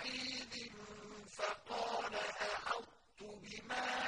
وَحِيدٍ فَقَالَ أحط بِمَا